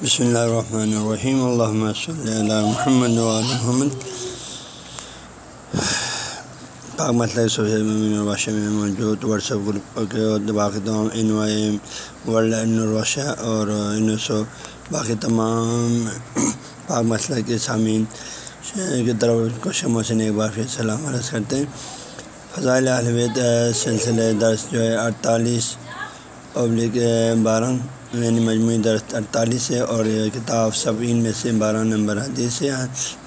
بسم اللہ الرحمن الرحیم اللہ صلی اللہ محمد محمد پاک مسئلہ صبح میں موجود واٹسپ گروپ کے باقی تمام ان وائی ایم ورلڈ الروشہ اور ان سو باقی تمام پاک مسئلہ کے سامعین کی طرف کو شمع سے ایک بار پھر سلام عرض کرتے ہیں فضائل الوید سلسلے درس جو ہے اڑتالیس پبلک بارہ یعنی مجموعی درس اڑتالیس ہے اور یہ کتاب سبعین میں سے بارہ نمبر حدیث ہے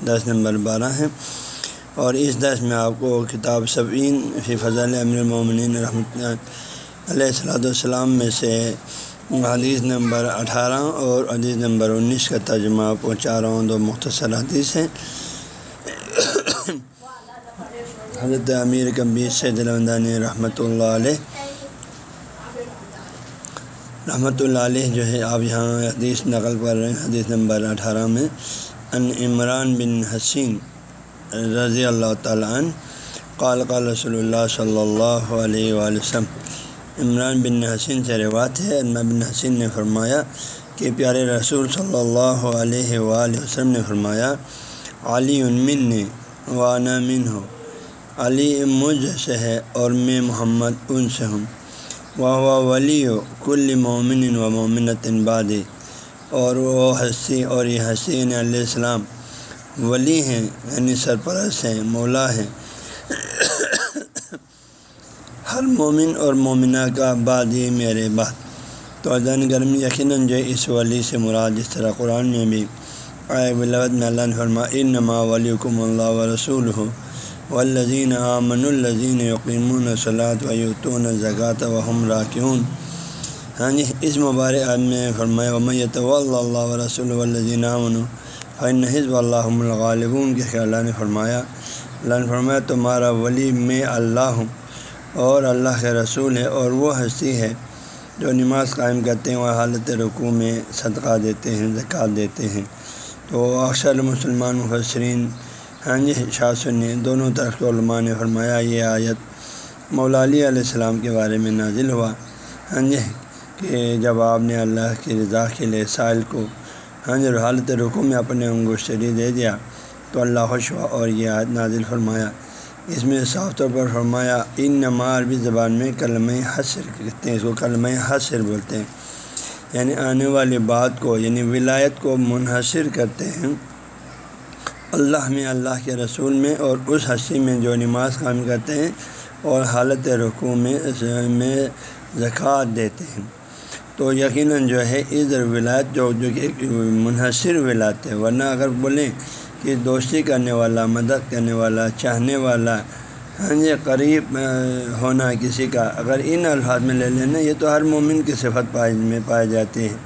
دس نمبر بارہ ہے۔ اور اس درس میں آپ کو کتاب سبعین فی فضل امیر المومنین رحمۃ علیہ السلاۃ والسلام میں سے حدیث نمبر اٹھارہ اور حدیث نمبر انیس کا ترجمہ پہنچا رہا ہوں دو مختصر حدیث ہیں۔ حضرت امیر کبیر سید الدانی رحمۃ اللہ علیہ رحمۃ اللہ علیہ جو ہے، آپ یہاں حدیث نقل کر رہے ہیں، حدیث نمبر اٹھارہ میں ان عمران بن حسین رضی اللہ تعالیٰ عنہ، قال قال رسول اللہ صلی اللہ علیہ وآلہ وسلم۔ عمران بن حسین سے روایت ہے علامہ بن حسین نے فرمایا کہ پیارے رسول صلی اللہ علیہ وآلہ وسلم نے فرمایا، علی من نے وانا من ہو علی مجھ سے ہے اور میں محمد ان سے ہوں۔ وہ ولی کل مومن و مومنت باد اور وہ ہنسی اور یہ حسین علیہ السلام ولی ہیں یعنی سرپرست ہیں، مولا ہیں۔ ہر مومن اور مومنہ کا بعد میرے بعد۔ تو ادن گرم یقیناً جو اس ولی سے مراد جس طرح قرآن میں بھی آئے بلوت میں اللہ نے فرما ان نما ولیکم اللہ و رسول ہو والذین آمن الزین یقین صلاۃ و یتون زکوٰۃ و راکیون ہاں جی اس مبارک میں فرمایا میت و اللہ رسول الزین امن فن حزب اللہ الغالبون۔ کے خیال نے فرمایا، اللہ نے فرمایا، تمہارا ولی میں اللہ ہوں اور اللہ کے رسول ہے اور وہ ہستی ہے جو نماز قائم کرتے ہیں، وہ حالت رقوع میں صدقہ دیتے ہیں زکوٰۃ دیتے ہیں۔ تو اکثر مسلمان مفسرین ہاں جی شاہ سنی، دونوں طرف کے علماء نے فرمایا یہ آیت مولا علی علیہ السلام کے بارے میں نازل ہوا۔ ہاں جی کہ جب آپ نے اللہ کی رضا کے لیے سائل کو ہاں جی حالت رقو میں اپنے انگوشتری دے دیا تو اللہ خوش ہوا اور یہ آیت نازل فرمایا۔ اس میں صاف طور پر فرمایا ان نما عربی زبان میں کلمہ حسر کہتے ہیں، اس کو کلمہ حسر بولتے ہیں۔ یعنی آنے والی بات کو یعنی ولایت کو منحصر کرتے ہیں۔ اللہ میں، اللہ کے رسول میں اور اس ہنسی میں جو نماز قائم کرتے ہیں اور حالت رقوع میں میں زکوٰۃ دیتے ہیں۔ تو یقیناً جو ہے عز ولایت جو جو کہ منحصر ولایت ہے، ورنہ اگر بولیں کہ دوستی کرنے والا، مدد کرنے والا، چاہنے والا ہاں جی قریب ہونا کسی کا، اگر ان الفاظ میں لے لینا یہ تو ہر مومن کی صفت پائی میں پائے جاتے ہیں۔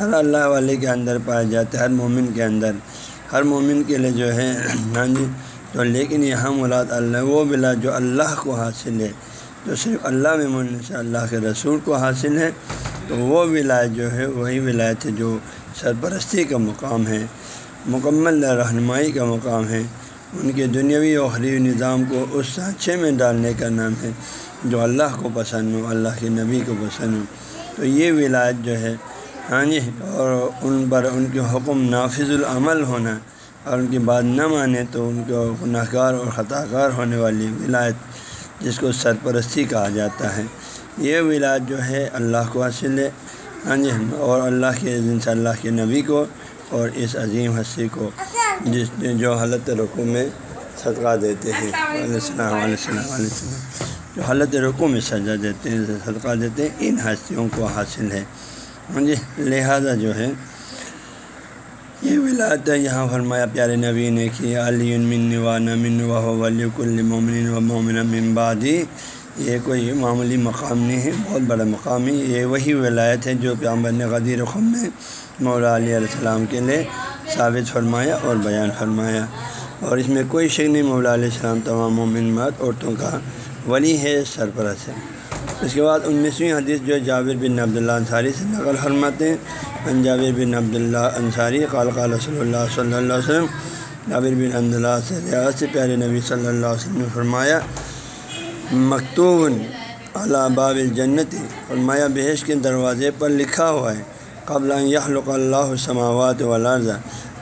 ہر اللہ والے کے اندر پائے جاتے ہیں، ہر مومن کے اندر۔ ہر مومن کے لیے جو ہے ہاں جی تو لیکن یہاں مراد اللہ، وہ بلا جو اللہ کو حاصل ہے، جو صرف اللہ میں من سے اللہ کے رسول کو حاصل ہے، تو وہ ولایت جو ہے، وہی ولایت ہے جو سرپرستی کا مقام ہے، مکمل رہنمائی کا مقام ہے۔ ان کے دنیاوی و خریو نظام کو اس سانچے میں ڈالنے کا نام ہے، جو اللہ کو پسند ہو، اللہ کے نبی کو پسند ہو۔ تو یہ ولایت جو ہے ہاں جی اور ان پر ان کے حکم نافذ العمل ہونا اور ان کی بات نہ مانے تو ان کو گناہ گار اور خطا کار ہونے والی ولایت جس کو سرپرستی کہا جاتا ہے۔ یہ ولایت جو ہے اللہ کو حاصل ہے۔ ہاں جی اور اللہ کے سے اللہ کے نبی کو اور اس عظیم ہستی کو جس نے جو حالت رقو میں صدقہ دیتے ہیں۔ علیہ السلام علیہ السلام علیہ السلام۔ جو حالت رقو میں سجا دیتے ہیں صدقہ دیتے ہیں ان ہستیوں کو حاصل ہے۔ ہاں جی لہٰذا جو ہے، یہ ولایت یہاں فرمایا، پیارے نبی نے کہ علی من و نمن و ولی مومن و مومن ممبادی یہ کوئی معمولی مقام نہیں ہے، بہت بڑا مقام ہے۔ یہ وہی ولایت ہے جو پیامبر نے غدیر خم میں مولا علیہ السلام کے لیے ثابت فرمایا اور بیان فرمایا۔ اور اس میں کوئی شک نہیں، مولا علیہ السلام تمام مومن مرد عورتوں کا ولی ہے، سرپرست ہے۔ اس کے بعد انیسویں حدیث جو جاوید بن عبداللہ انصاری سے نقل فرماتے ہیں۔ جابر بن عبداللہ انصاری قال قال رسول اللہ صلی اللہ علیہ وسلم۔ جابر بن عبداللہ سے ریاض سے پیارے نبی صلی اللہ علیہ وسلم نے فرمایا مکتوب اللہ باب الجنت۔ فرمایا بحث کے دروازے پر لکھا ہوا ہے، قبل یخلق اللہ سماوات ولرض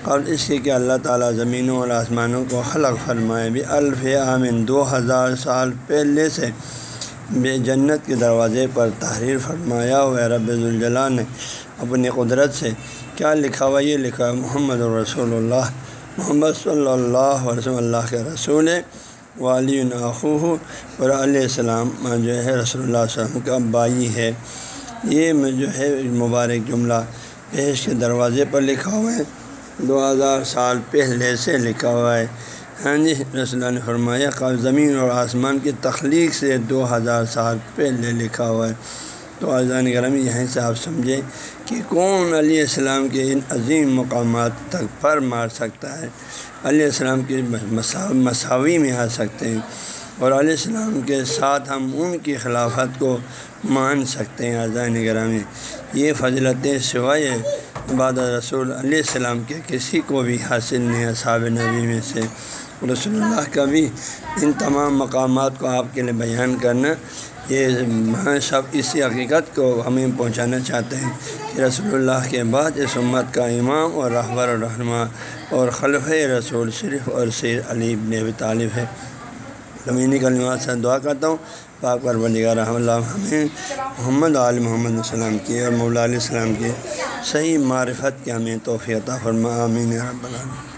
قبل اس کے کہ اللہ تعالیٰ زمینوں اور آسمانوں کو خلق فرمائے۔ بھی الف عامن دو ہزار سال پہلے سے۔ بے جنت کے دروازے پر تحریر فرمایا ہوا رب الجلا نے اپنی قدرت سے کیا لکھا ہوا یہ لکھا محمد الرسول اللہ۔ محمد صلی اللہ علیہ وسلم، اللہ کے رسول والی اخو اور علیہ السلام جو ہے رسول اللہ علیہ وسلم کا بائی ہے۔ یہ جو ہے مبارک جملہ پیش کے دروازے پر لکھا ہوا ہے۔ دو ہزار سال پہلے سے لکھا ہوا ہے۔ ہاں جی رسول نے فرمایا قبل زمین اور آسمان کی تخلیق سے دو ہزار سال پہلے لکھا ہوا ہے۔ تو اذان گرمی یہیں سے آپ سمجھیں کہ کون علیہ السلام کے ان عظیم مقامات تک پر مار سکتا ہے؟ علیہ السلام کے مساوی میں آ سکتے ہیں اور علیہ السلام کے ساتھ ہم ان کی خلافت کو مان سکتے ہیں۔ اذان گرامی یہ فضلتیں سوائے بعد رسول علیہ السلام کے کسی کو بھی حاصل نہیں ہے نبی میں سے۔ رسول اللہ کا بھی ان تمام مقامات کو آپ کے لیے بیان کرنا، یہ سب اسی حقیقت کو ہمیں پہنچانا چاہتے ہیں کہ رسول اللہ کے بعد اس امت کا امام اور رہبر و رہنما اور خلف رسول صرف اور سیر علی ابن طالب ہے۔ زمینی کلمات سے دعا کرتا ہوں۔ پاک پر بلیغ رحم اللہ، ہمیں محمد علیہ محمد السلام کی اور مولا علیہ السلام کی صحیح معرفت کے ہمیں توفیع فرما امین رب العالمین۔